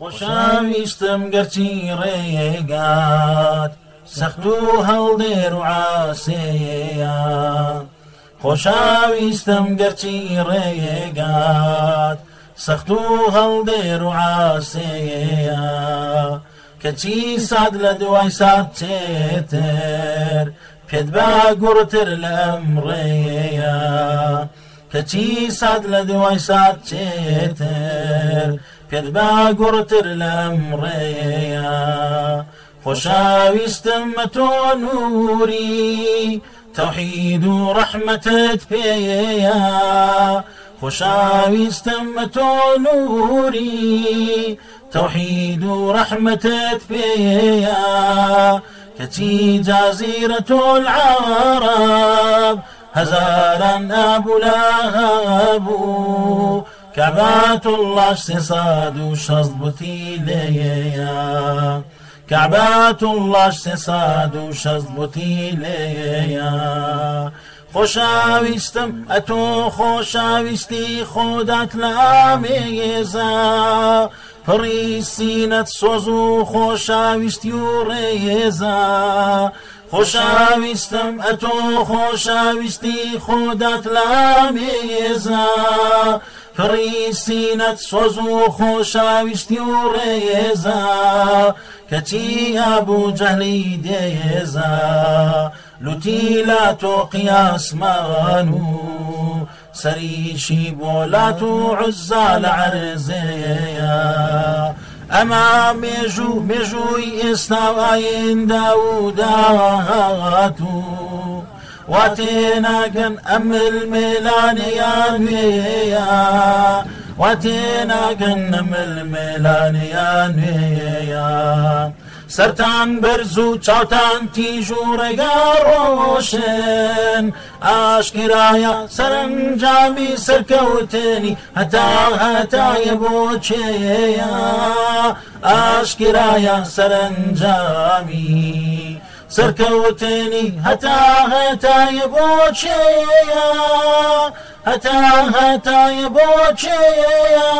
خۆشاویستم گەرچی ڕێگات سەخت و هەڵدێر و عاسەیە خۆشاویستم گەرچی ڕێگات سەخت و هەڵدێر و عاسەیە کەچی ساد لە دوای سات چێتر پێت با گوڕتر لەم ڕێیە کەچی ساد لە دوای سات چێتر پێت با گوڕتر لەم ڕێیە خۆشاویستم مە تۆ نووری تەوحید و ڕەحمەتت پێیە خۆشاویستم مە تۆ نووری تەوحید و ڕەحمەتت العرب هزاران ابو لهب كعبات الله سه و شست بوتی لیا الله سه و شست بوتی لیا خوشاویستم اتو ويستي خودت لامیزا پری سینت سوزو خوشا و ريزا و ڕێێزە خۆشاویستم ئەتۆ خۆشاویستی خۆدات پڕی سینەت سۆز و خۆشاویستی و ڕێێزە کەچی ئابوو جەلی دێزە لوتی لا تۆ قیاسمان و سەریشی بۆلات و عزا لە ئەمە مێژوو مێژووی ئێستا ئایندا و داهات و وا تێناگەن ئەمل مێلانیان وێە وا تێناگەن نەمل مێلانیان وێە سەران بەرز و چاوتان تیژ و ڕێگا ڕۆشن. ئاشکرایە سەرنجامی سەرکەوتنی هەتا هەتایە بۆ چێە. ئاشکرایە سەرنجامی سەرکەوتنی هەتا هەتایە بۆ چێە. هەتا هەتایە بۆ چێە.